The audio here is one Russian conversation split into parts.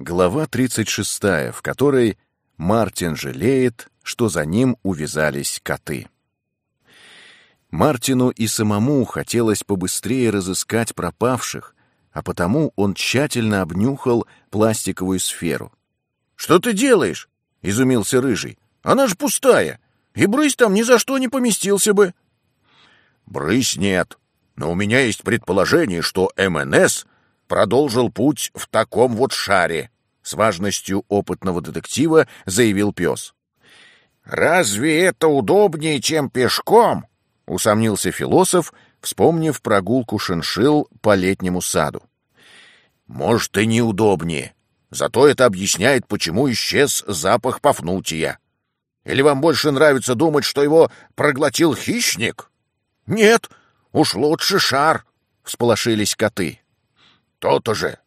Глава 36, в которой Мартин жалеет, что за ним увязались коты. Мартину и самому хотелось побыстрее разыскать пропавших, а потому он тщательно обнюхал пластиковую сферу. «Что ты делаешь?» — изумился Рыжий. «Она же пустая, и брысь там ни за что не поместился бы». «Брысь нет, но у меня есть предположение, что МНС продолжил путь в таком вот шаре», — с важностью опытного детектива заявил пес. «Разве это удобнее, чем пешком?» — усомнился философ, вспомнив прогулку шиншил по летнему саду. «Может, и неудобнее. Зато это объясняет, почему исчез запах Пафнутия. Или вам больше нравится думать, что его проглотил хищник?» «Нет, уж лучше шар», — всполошились коты. «То-то же».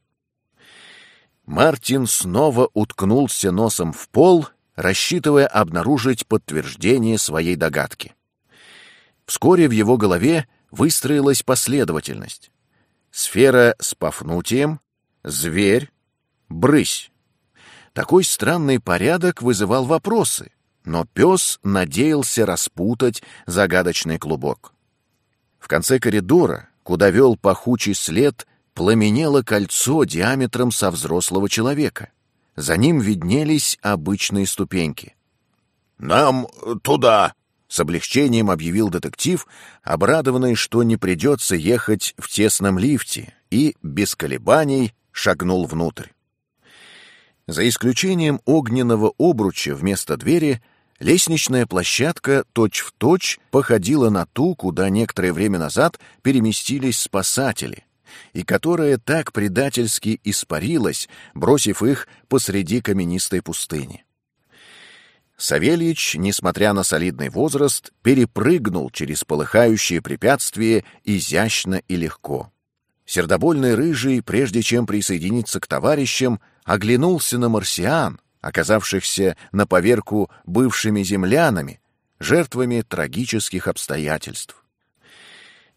Мартин снова уткнулся носом в пол, рассчитывая обнаружить подтверждение своей догадки. Вскоре в его голове выстроилась последовательность. Сфера с Пафнутием, зверь, брысь. Такой странный порядок вызывал вопросы, но пес надеялся распутать загадочный клубок. В конце коридора, куда вел пахучий след, пламенело кольцо диаметром со взрослого человека. За ним виднелись обычные ступеньки. «Нам туда!» С облегчением объявил детектив, обрадованный, что не придется ехать в тесном лифте, и без колебаний шагнул внутрь. За исключением огненного обруча вместо двери, лестничная площадка точь-в-точь точь походила на ту, куда некоторое время назад переместились спасатели, и которая так предательски испарилась, бросив их посреди каменистой пустыни. Савельич, несмотря на солидный возраст, перепрыгнул через полыхающие препятствия изящно и легко. Сердобольный рыжий, прежде чем присоединиться к товарищам, оглянулся на марсиан, оказавшихся на поверку бывшими землянами, жертвами трагических обстоятельств.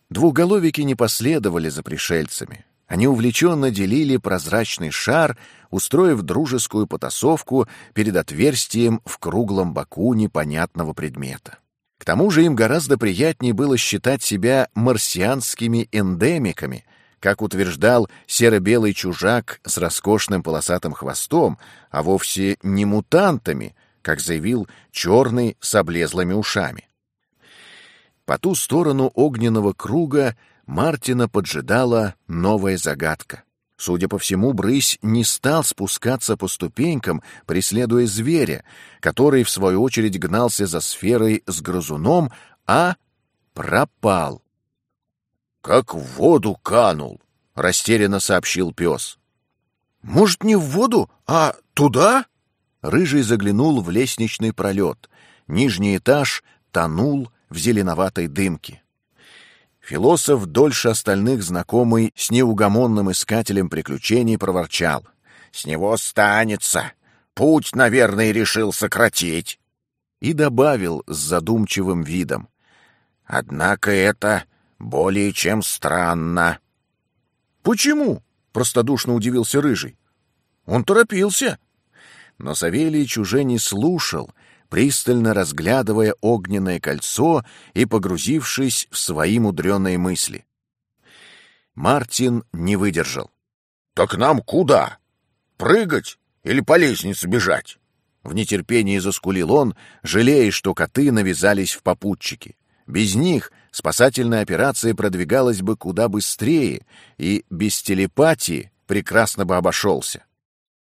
Двуголовики не последовали за пришельцами. Они увлеченно делили прозрачный шар, устроив дружескую потасовку перед отверстием в круглом боку непонятного предмета. К тому же им гораздо приятнее было считать себя марсианскими эндемиками, как утверждал серо-белый чужак с роскошным полосатым хвостом, а вовсе не мутантами, как заявил черный с облезлыми ушами. По ту сторону огненного круга Мартина поджидала новая загадка. Судя по всему, брысь не стал спускаться по ступенькам, преследуя зверя, который, в свою очередь, гнался за сферой с грызуном, а пропал. «Как в воду канул!» — растерянно сообщил пес. «Может, не в воду, а туда?» Рыжий заглянул в лестничный пролет. Нижний этаж тонул в зеленоватой дымке. Философ, дольше остальных знакомый с неугомонным искателем приключений, проворчал. «С него станется. Путь, наверное, решил сократить». И добавил с задумчивым видом. «Однако это более чем странно». «Почему?» — простодушно удивился Рыжий. «Он торопился». Но Савельич уже не слушал — пристально разглядывая огненное кольцо и погрузившись в свои мудреные мысли. Мартин не выдержал. «Так нам куда? Прыгать или по лестнице бежать?» В нетерпении заскулил он, жалея, что коты навязались в попутчики. Без них спасательная операция продвигалась бы куда быстрее и без телепатии прекрасно бы обошелся.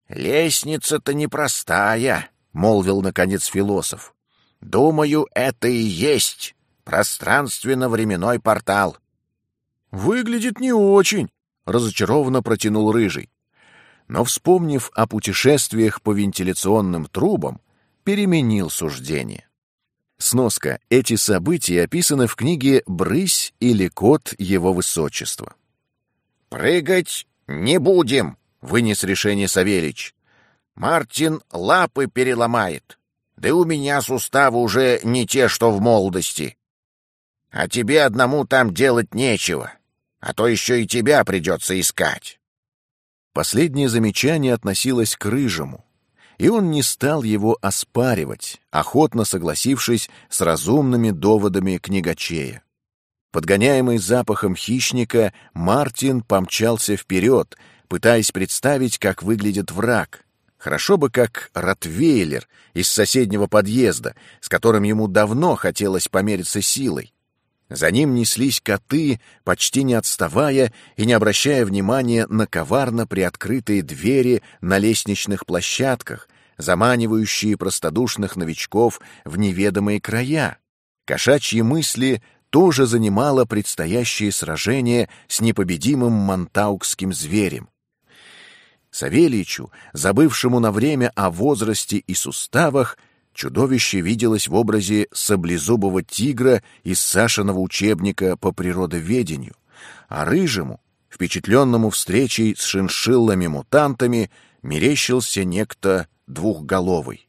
«Лестница-то непростая», — молвил, наконец, философ. «Думаю, это и есть пространственно-временной портал». «Выглядит не очень», — разочарованно протянул Рыжий. Но, вспомнив о путешествиях по вентиляционным трубам, переменил суждение. Сноска. Эти события описаны в книге «Брысь» или «Кот его высочества». «Прыгать не будем», — вынес решение Савельич. Мартин лапы переломает. Да у меня суставы уже не те, что в молодости. А тебе одному там делать нечего, а то еще и тебя придется искать. Последнее замечание относилось к Рыжему, и он не стал его оспаривать, охотно согласившись с разумными доводами книгачея. Подгоняемый запахом хищника, Мартин помчался вперед, пытаясь представить, как выглядит враг. Хорошо бы как Ротвейлер из соседнего подъезда, с которым ему давно хотелось помериться силой. За ним неслись коты, почти не отставая и не обращая внимания на коварно приоткрытые двери на лестничных площадках, заманивающие простодушных новичков в неведомые края. Кошачьи мысли тоже занимало предстоящее сражение с непобедимым монтаукским зверем. Савельичу, забывшему на время о возрасте и суставах, чудовище виделось в образе саблезубого тигра из Сашиного учебника по природоведению, а рыжему, впечатленному встречей с шиншиллами-мутантами, мерещился некто двухголовый.